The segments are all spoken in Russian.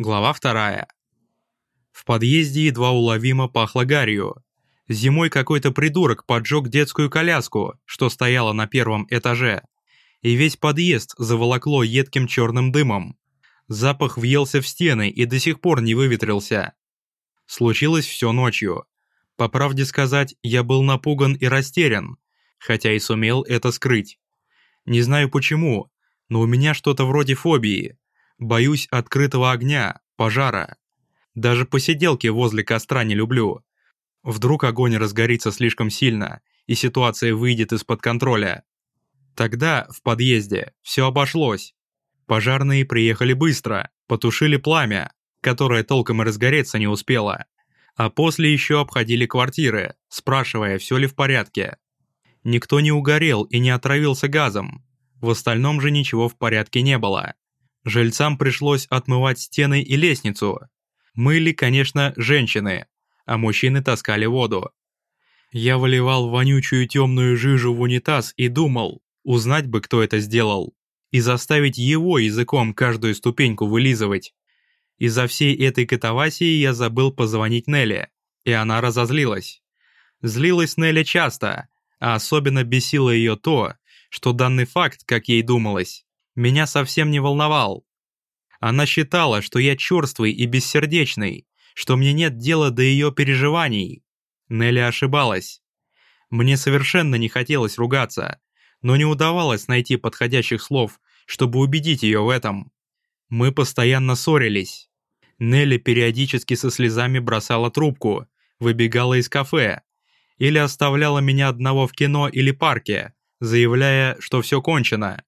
Глава вторая. В подъезде едва уловимо пахло гарью. Зимой какой-то придурок поджег детскую коляску, что стояла на первом этаже. И весь подъезд заволокло едким черным дымом. Запах въелся в стены и до сих пор не выветрился. Случилось все ночью. По правде сказать, я был напуган и растерян, хотя и сумел это скрыть. Не знаю почему, но у меня что-то вроде фобии. Боюсь открытого огня, пожара. Даже посиделки возле костра не люблю. Вдруг огонь разгорится слишком сильно, и ситуация выйдет из-под контроля. Тогда, в подъезде, все обошлось. Пожарные приехали быстро, потушили пламя, которое толком и разгореться не успело. А после еще обходили квартиры, спрашивая, все ли в порядке. Никто не угорел и не отравился газом. В остальном же ничего в порядке не было. Жильцам пришлось отмывать стены и лестницу. Мыли, конечно, женщины, а мужчины таскали воду. Я выливал вонючую темную жижу в унитаз и думал, узнать бы, кто это сделал, и заставить его языком каждую ступеньку вылизывать. Из-за всей этой катавасии я забыл позвонить Нелли, и она разозлилась. Злилась Нелли часто, а особенно бесило ее то, что данный факт, как ей думалось, меня совсем не волновал. Она считала, что я черствый и бессердечный, что мне нет дела до ее переживаний. Нелли ошибалась. Мне совершенно не хотелось ругаться, но не удавалось найти подходящих слов, чтобы убедить ее в этом. Мы постоянно ссорились. Нелли периодически со слезами бросала трубку, выбегала из кафе или оставляла меня одного в кино или парке, заявляя, что все кончено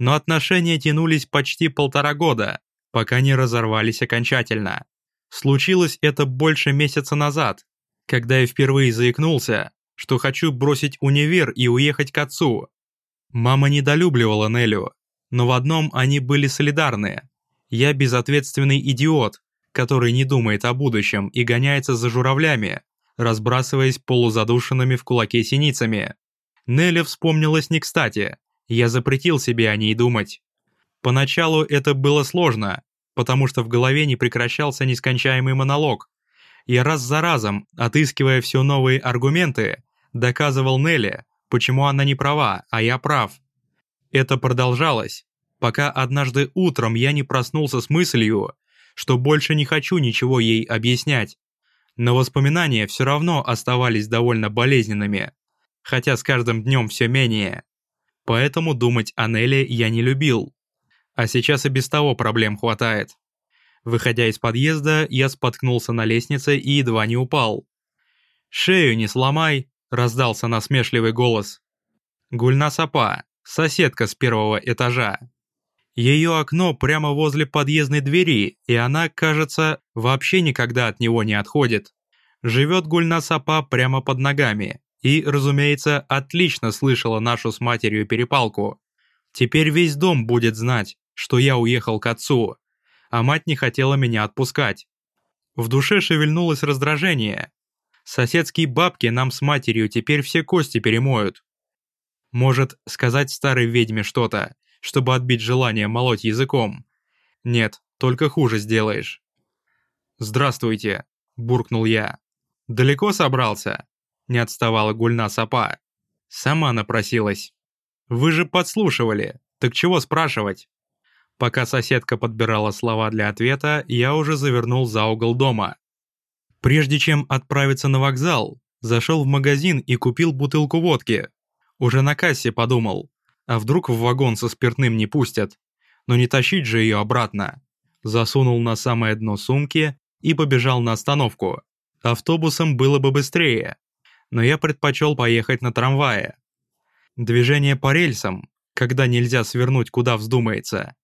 но отношения тянулись почти полтора года, пока не разорвались окончательно. Случилось это больше месяца назад, когда я впервые заикнулся, что хочу бросить универ и уехать к отцу. Мама недолюбливала Нелю, но в одном они были солидарны. Я безответственный идиот, который не думает о будущем и гоняется за журавлями, разбрасываясь полузадушенными в кулаке синицами. Нелли вспомнилась не кстати, я запретил себе о ней думать. Поначалу это было сложно, потому что в голове не прекращался нескончаемый монолог. Я раз за разом, отыскивая все новые аргументы, доказывал Нелли, почему она не права, а я прав. Это продолжалось, пока однажды утром я не проснулся с мыслью, что больше не хочу ничего ей объяснять. Но воспоминания все равно оставались довольно болезненными, хотя с каждым днем все менее поэтому думать о Нелли я не любил. А сейчас и без того проблем хватает. Выходя из подъезда, я споткнулся на лестнице и едва не упал. «Шею не сломай!» – раздался насмешливый голос. Гульна Сапа, соседка с первого этажа. Ее окно прямо возле подъездной двери, и она, кажется, вообще никогда от него не отходит. Живет Гульна Сапа прямо под ногами и, разумеется, отлично слышала нашу с матерью перепалку. Теперь весь дом будет знать, что я уехал к отцу, а мать не хотела меня отпускать. В душе шевельнулось раздражение. Соседские бабки нам с матерью теперь все кости перемоют. Может, сказать старой ведьме что-то, чтобы отбить желание молоть языком? Нет, только хуже сделаешь. «Здравствуйте», – буркнул я. «Далеко собрался?» Не отставала Гульна Сапа. Сама напросилась. «Вы же подслушивали, так чего спрашивать?» Пока соседка подбирала слова для ответа, я уже завернул за угол дома. Прежде чем отправиться на вокзал, зашел в магазин и купил бутылку водки. Уже на кассе подумал, а вдруг в вагон со спиртным не пустят? Но не тащить же ее обратно. Засунул на самое дно сумки и побежал на остановку. Автобусом было бы быстрее, но я предпочел поехать на трамвае. Движение по рельсам, когда нельзя свернуть куда вздумается.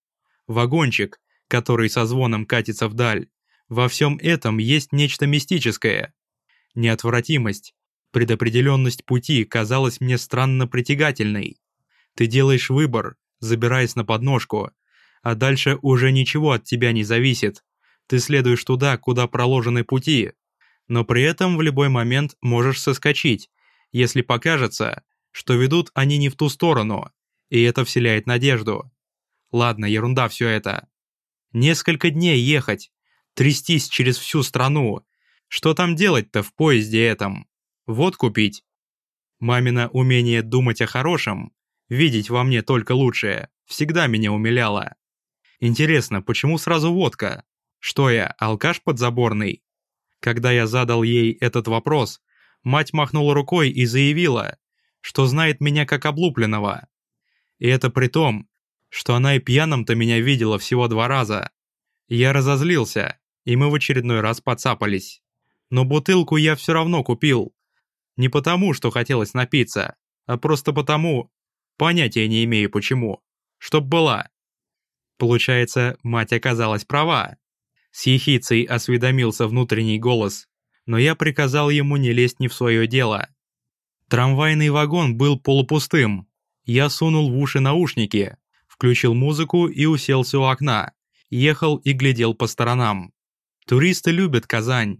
Вагончик, который со звоном катится вдаль. Во всем этом есть нечто мистическое. Неотвратимость, предопределенность пути казалась мне странно притягательной. Ты делаешь выбор, забираясь на подножку, а дальше уже ничего от тебя не зависит. Ты следуешь туда, куда проложены пути, но при этом в любой момент можешь соскочить, если покажется, что ведут они не в ту сторону, и это вселяет надежду. Ладно, ерунда все это. Несколько дней ехать, Трястись через всю страну. Что там делать-то в поезде этом? Вот купить. Мамино умение думать о хорошем, видеть во мне только лучшее, всегда меня умиляло. Интересно, почему сразу водка? Что я, алкаш подзаборный? Когда я задал ей этот вопрос, мать махнула рукой и заявила, что знает меня как облупленного. И это при том, что она и пьяным-то меня видела всего два раза. Я разозлился, и мы в очередной раз подцапались. Но бутылку я все равно купил. Не потому, что хотелось напиться, а просто потому, понятия не имею почему, чтоб была. Получается, мать оказалась права. С ехицей осведомился внутренний голос, но я приказал ему не лезть не в свое дело. Трамвайный вагон был полупустым. Я сунул в уши наушники, включил музыку и уселся у окна. Ехал и глядел по сторонам. Туристы любят Казань.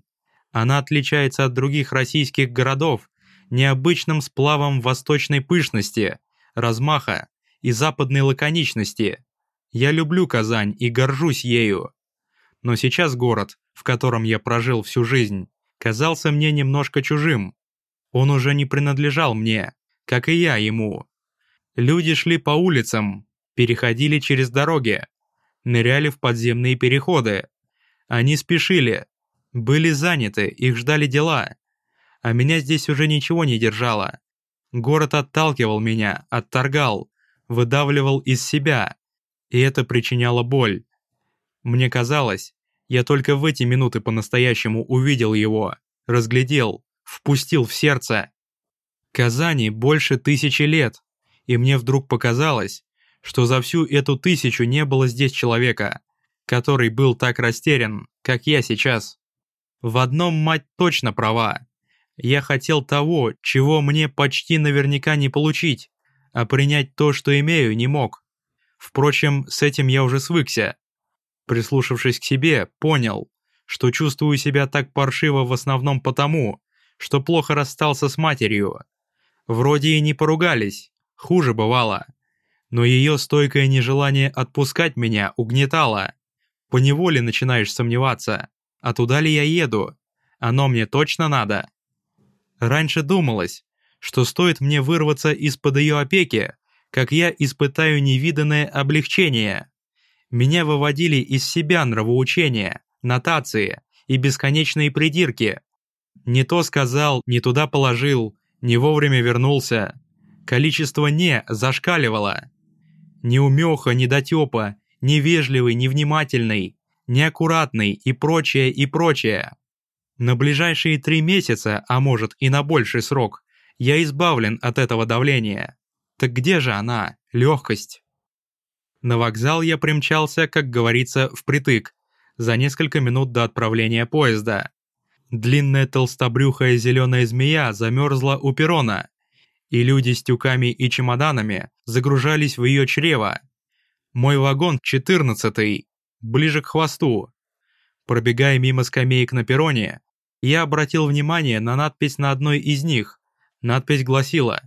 Она отличается от других российских городов необычным сплавом восточной пышности, размаха и западной лаконичности. Я люблю Казань и горжусь ею. Но сейчас город, в котором я прожил всю жизнь, казался мне немножко чужим. Он уже не принадлежал мне, как и я ему. Люди шли по улицам, переходили через дороги, ныряли в подземные переходы. Они спешили, были заняты, их ждали дела. А меня здесь уже ничего не держало. Город отталкивал меня, отторгал, выдавливал из себя, и это причиняло боль. Мне казалось, я только в эти минуты по-настоящему увидел его, разглядел, впустил в сердце. Казани больше тысячи лет, и мне вдруг показалось, что за всю эту тысячу не было здесь человека, который был так растерян, как я сейчас. В одном мать точно права. Я хотел того, чего мне почти наверняка не получить, а принять то, что имею, не мог. Впрочем, с этим я уже свыкся. Прислушавшись к себе, понял, что чувствую себя так паршиво в основном потому, что плохо расстался с матерью. Вроде и не поругались, хуже бывало. Но ее стойкое нежелание отпускать меня угнетало. Поневоле начинаешь сомневаться, а туда ли я еду? Оно мне точно надо? Раньше думалось, что стоит мне вырваться из-под ее опеки, как я испытаю невиданное облегчение. Меня выводили из себя нравоучения, нотации и бесконечные придирки. Не то сказал, не туда положил, не вовремя вернулся. Количество «не» зашкаливало. Неумеха, недотепа, невежливый, невнимательный, неаккуратный и прочее, и прочее. На ближайшие три месяца, а может и на больший срок, я избавлен от этого давления. Так где же она, легкость? На вокзал я примчался, как говорится, впритык, за несколько минут до отправления поезда. Длинная толстобрюхая зеленая змея замерзла у перрона, и люди с тюками и чемоданами загружались в ее чрево. Мой вагон четырнадцатый, ближе к хвосту. Пробегая мимо скамеек на перроне, я обратил внимание на надпись на одной из них. Надпись гласила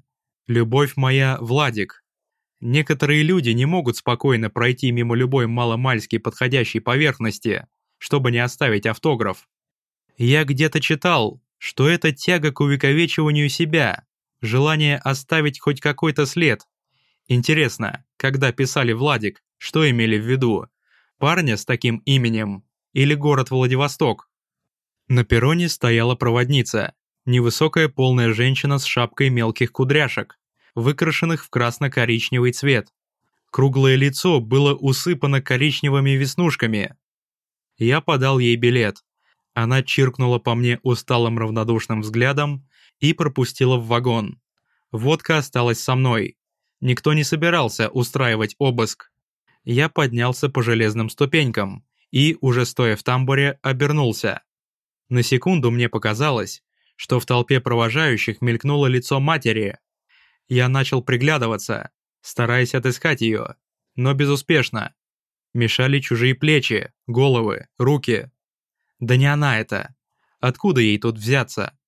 «Любовь моя, Владик». Некоторые люди не могут спокойно пройти мимо любой маломальски подходящей поверхности, чтобы не оставить автограф. Я где-то читал, что это тяга к увековечиванию себя, желание оставить хоть какой-то след. Интересно, когда писали Владик, что имели в виду? Парня с таким именем или город Владивосток? На перроне стояла проводница, невысокая полная женщина с шапкой мелких кудряшек, выкрашенных в красно-коричневый цвет. Круглое лицо было усыпано коричневыми веснушками. Я подал ей билет. Она чиркнула по мне усталым равнодушным взглядом и пропустила в вагон. Водка осталась со мной. Никто не собирался устраивать обыск. Я поднялся по железным ступенькам и, уже стоя в тамбуре, обернулся. На секунду мне показалось, что в толпе провожающих мелькнуло лицо матери. Я начал приглядываться, стараясь отыскать ее, но безуспешно. Мешали чужие плечи, головы, руки. Да не она это. Откуда ей тут взяться?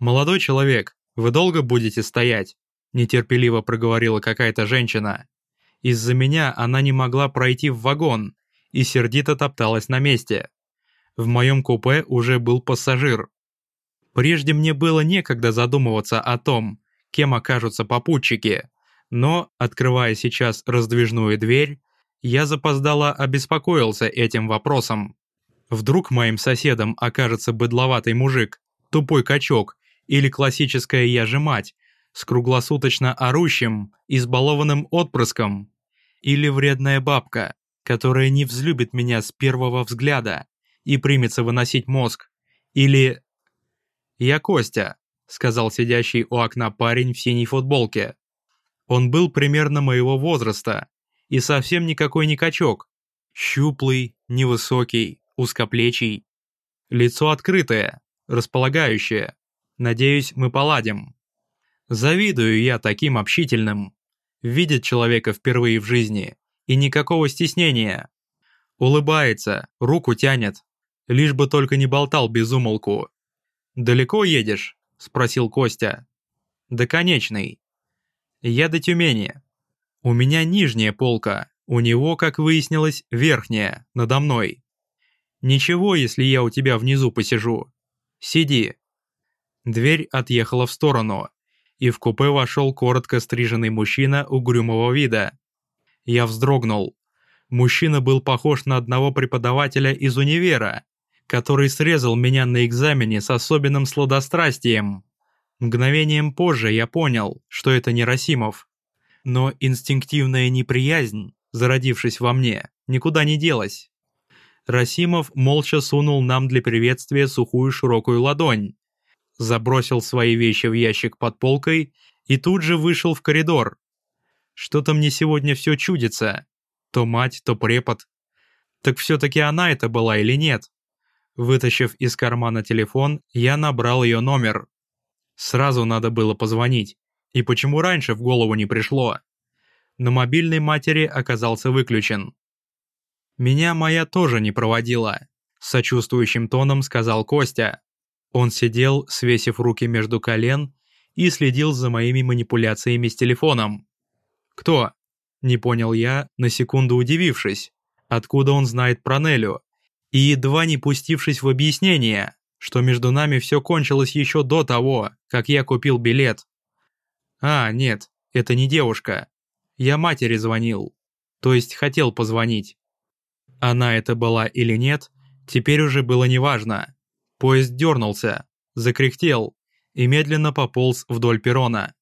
«Молодой человек, вы долго будете стоять?» Нетерпеливо проговорила какая-то женщина. Из-за меня она не могла пройти в вагон и сердито топталась на месте. В моем купе уже был пассажир. Прежде мне было некогда задумываться о том, кем окажутся попутчики, но, открывая сейчас раздвижную дверь, я запоздало обеспокоился этим вопросом. Вдруг моим соседом окажется быдловатый мужик, тупой качок или классическая я же мать, с круглосуточно орущим, избалованным отпрыском, или вредная бабка, которая не взлюбит меня с первого взгляда и примется выносить мозг, или... «Я Костя», — сказал сидящий у окна парень в синей футболке. Он был примерно моего возраста и совсем никакой не качок. Щуплый, невысокий, узкоплечий. Лицо открытое, располагающее. Надеюсь, мы поладим. Завидую я таким общительным. Видит человека впервые в жизни, и никакого стеснения. Улыбается, руку тянет, лишь бы только не болтал без умолку. «Далеко едешь?» – спросил Костя. «До конечной». «Я до Тюмени. У меня нижняя полка, у него, как выяснилось, верхняя, надо мной. Ничего, если я у тебя внизу посижу. Сиди». Дверь отъехала в сторону, и в купе вошел коротко стриженный мужчина угрюмого вида. Я вздрогнул. Мужчина был похож на одного преподавателя из универа, который срезал меня на экзамене с особенным сладострастием. Мгновением позже я понял, что это не Расимов. Но инстинктивная неприязнь, зародившись во мне, никуда не делась. Расимов молча сунул нам для приветствия сухую широкую ладонь, забросил свои вещи в ящик под полкой и тут же вышел в коридор. Что-то мне сегодня все чудится. То мать, то препод. Так все-таки она это была или нет? Вытащив из кармана телефон, я набрал ее номер. Сразу надо было позвонить. И почему раньше в голову не пришло? Но мобильной матери оказался выключен. Меня моя тоже не проводила. Сочувствующим тоном сказал Костя. Он сидел, свесив руки между колен, и следил за моими манипуляциями с телефоном. «Кто?» – не понял я, на секунду удивившись, откуда он знает про Нелю, и едва не пустившись в объяснение, что между нами все кончилось еще до того, как я купил билет. «А, нет, это не девушка. Я матери звонил, то есть хотел позвонить. Она это была или нет, теперь уже было неважно. Поезд дернулся, закряхтел и медленно пополз вдоль перрона.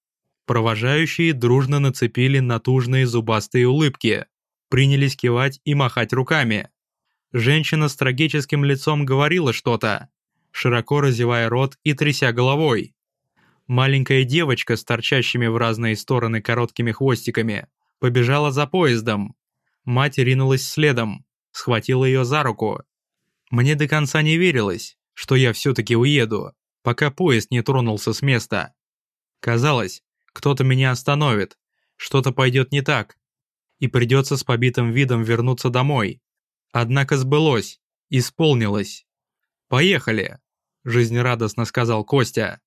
Провожающие дружно нацепили натужные зубастые улыбки, принялись кивать и махать руками. Женщина с трагическим лицом говорила что-то, широко разевая рот и тряся головой. Маленькая девочка с торчащими в разные стороны короткими хвостиками побежала за поездом. Мать ринулась следом, схватила ее за руку. Мне до конца не верилось, что я все-таки уеду, пока поезд не тронулся с места. Казалось, кто-то меня остановит, что-то пойдет не так, и придется с побитым видом вернуться домой. Однако сбылось, исполнилось. «Поехали!» – жизнерадостно сказал Костя.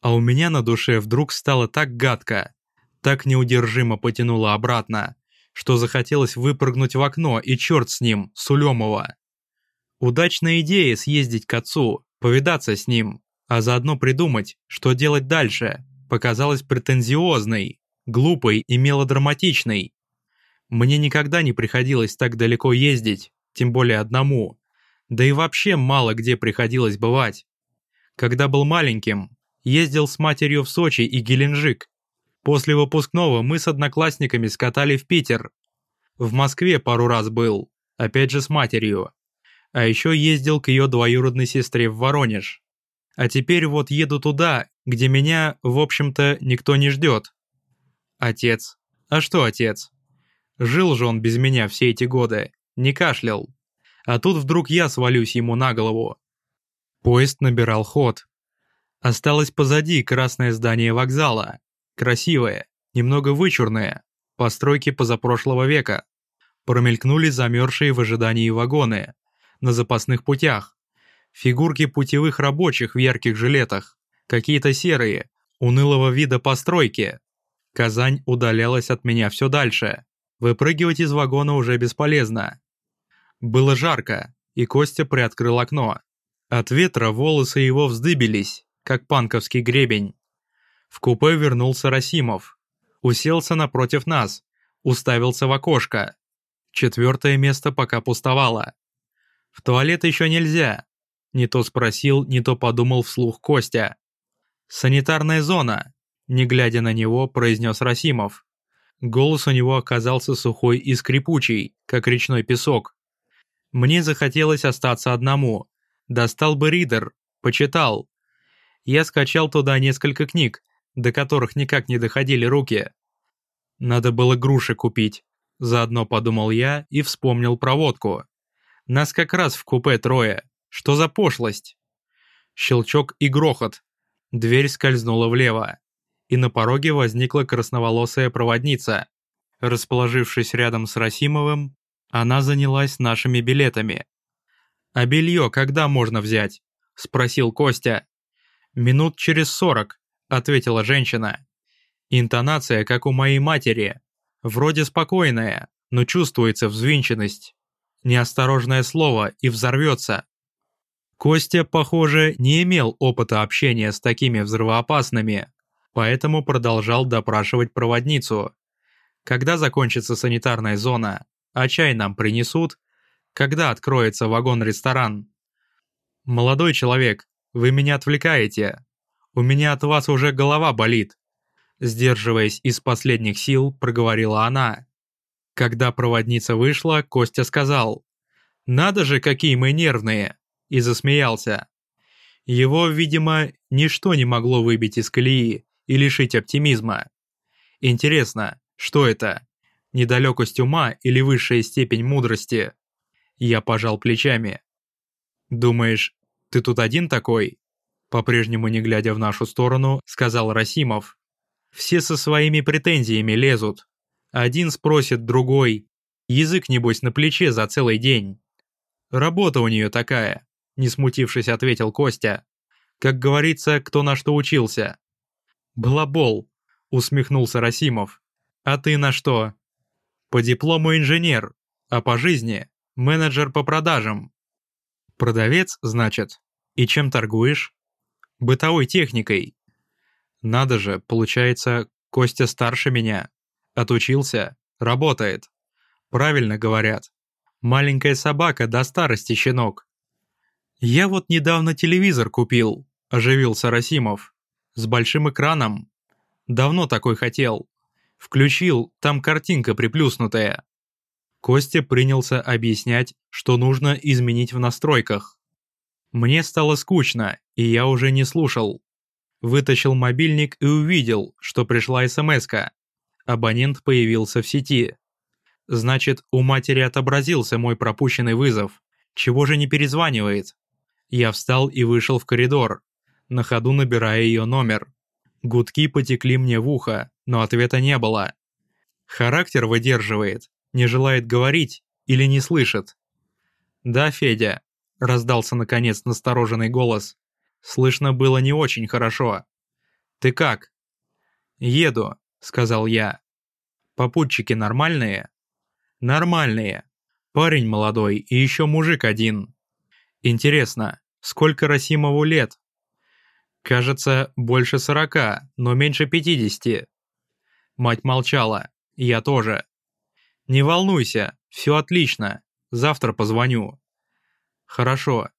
А у меня на душе вдруг стало так гадко, так неудержимо потянуло обратно, что захотелось выпрыгнуть в окно и черт с ним, Сулемова. Удачная идея съездить к отцу, повидаться с ним, а заодно придумать, что делать дальше, показалась претензиозной, глупой и мелодраматичной. Мне никогда не приходилось так далеко ездить, тем более одному. Да и вообще мало где приходилось бывать. Когда был маленьким, ездил с матерью в Сочи и Геленджик. После выпускного мы с одноклассниками скатали в Питер. В Москве пару раз был, опять же с матерью. А еще ездил к ее двоюродной сестре в Воронеж. А теперь вот еду туда, где меня, в общем-то, никто не ждет. Отец. А что отец? Жил же он без меня все эти годы, не кашлял. А тут вдруг я свалюсь ему на голову. Поезд набирал ход. Осталось позади красное здание вокзала. Красивое, немного вычурное, постройки позапрошлого века. Промелькнули замерзшие в ожидании вагоны на запасных путях. Фигурки путевых рабочих в ярких жилетах, какие-то серые, унылого вида постройки. Казань удалялась от меня все дальше. Выпрыгивать из вагона уже бесполезно. Было жарко, и Костя приоткрыл окно. От ветра волосы его вздыбились, как панковский гребень. В купе вернулся Расимов. Уселся напротив нас, уставился в окошко. Четвертое место пока пустовало. В туалет еще нельзя. Не то спросил, не то подумал вслух Костя. «Санитарная зона», — не глядя на него, произнес Расимов. Голос у него оказался сухой и скрипучий, как речной песок. Мне захотелось остаться одному. Достал бы ридер, почитал. Я скачал туда несколько книг, до которых никак не доходили руки. Надо было груши купить. Заодно подумал я и вспомнил про водку. Нас как раз в купе трое. Что за пошлость? Щелчок и грохот. Дверь скользнула влево. И на пороге возникла красноволосая проводница. Расположившись рядом с Расимовым, она занялась нашими билетами. «А белье когда можно взять?» – спросил Костя. «Минут через сорок», – ответила женщина. Интонация, как у моей матери. Вроде спокойная, но чувствуется взвинченность. Неосторожное слово и взорвется. Костя, похоже, не имел опыта общения с такими взрывоопасными, поэтому продолжал допрашивать проводницу. Когда закончится санитарная зона, а чай нам принесут, когда откроется вагон-ресторан. Молодой человек, вы меня отвлекаете. У меня от вас уже голова болит. Сдерживаясь из последних сил, проговорила она. Когда проводница вышла, Костя сказал, «Надо же, какие мы нервные!» и засмеялся. Его, видимо, ничто не могло выбить из колеи и лишить оптимизма. Интересно, что это? Недалекость ума или высшая степень мудрости? Я пожал плечами. «Думаешь, ты тут один такой?» По-прежнему не глядя в нашу сторону, сказал Расимов. «Все со своими претензиями лезут. Один спросит другой. Язык, небось, на плече за целый день. Работа у нее такая не смутившись, ответил Костя. Как говорится, кто на что учился. Балабол, усмехнулся Расимов. А ты на что? По диплому инженер, а по жизни менеджер по продажам. Продавец, значит? И чем торгуешь? Бытовой техникой. Надо же, получается, Костя старше меня. Отучился, работает. Правильно говорят. Маленькая собака до старости щенок. «Я вот недавно телевизор купил», – оживился Расимов. «С большим экраном. Давно такой хотел. Включил, там картинка приплюснутая». Костя принялся объяснять, что нужно изменить в настройках. Мне стало скучно, и я уже не слушал. Вытащил мобильник и увидел, что пришла смс -ка. Абонент появился в сети. Значит, у матери отобразился мой пропущенный вызов. Чего же не перезванивает? Я встал и вышел в коридор, на ходу набирая ее номер. Гудки потекли мне в ухо, но ответа не было. Характер выдерживает, не желает говорить или не слышит. «Да, Федя», — раздался наконец настороженный голос. Слышно было не очень хорошо. «Ты как?» «Еду», — сказал я. «Попутчики нормальные?» «Нормальные. Парень молодой и еще мужик один. Интересно, сколько Расимову лет? Кажется, больше сорока, но меньше пятидесяти. Мать молчала, я тоже. Не волнуйся, все отлично, завтра позвоню. Хорошо.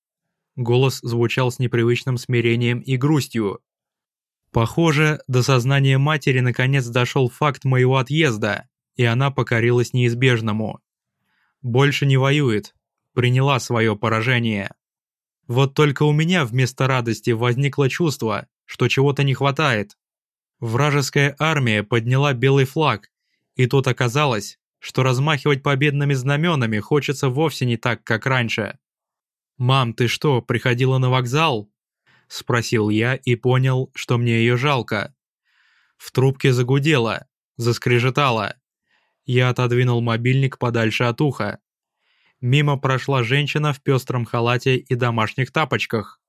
Голос звучал с непривычным смирением и грустью. Похоже, до сознания матери наконец дошел факт моего отъезда, и она покорилась неизбежному. Больше не воюет, приняла свое поражение. Вот только у меня вместо радости возникло чувство, что чего-то не хватает. Вражеская армия подняла белый флаг, и тут оказалось, что размахивать победными знаменами хочется вовсе не так, как раньше. «Мам, ты что, приходила на вокзал?» – спросил я и понял, что мне ее жалко. В трубке загудело, заскрежетало. Я отодвинул мобильник подальше от уха. Мимо прошла женщина в пестром халате и домашних тапочках.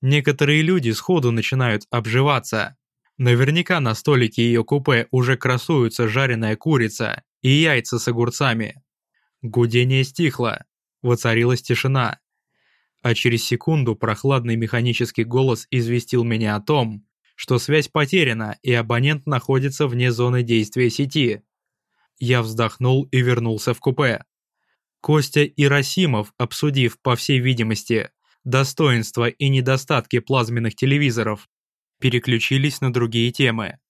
Некоторые люди сходу начинают обживаться. Наверняка на столике ее купе уже красуются жареная курица и яйца с огурцами. Гудение стихло. Воцарилась тишина. А через секунду прохладный механический голос известил меня о том, что связь потеряна и абонент находится вне зоны действия сети. Я вздохнул и вернулся в купе. Костя и Расимов, обсудив, по всей видимости, достоинства и недостатки плазменных телевизоров, переключились на другие темы.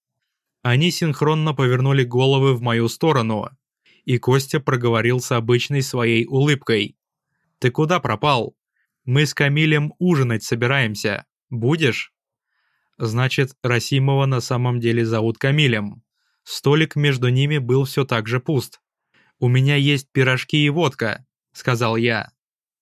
Они синхронно повернули головы в мою сторону, и Костя проговорил с обычной своей улыбкой. «Ты куда пропал? Мы с Камилем ужинать собираемся. Будешь?» Значит, Расимова на самом деле зовут Камилем. Столик между ними был все так же пуст. «У меня есть пирожки и водка», — сказал я.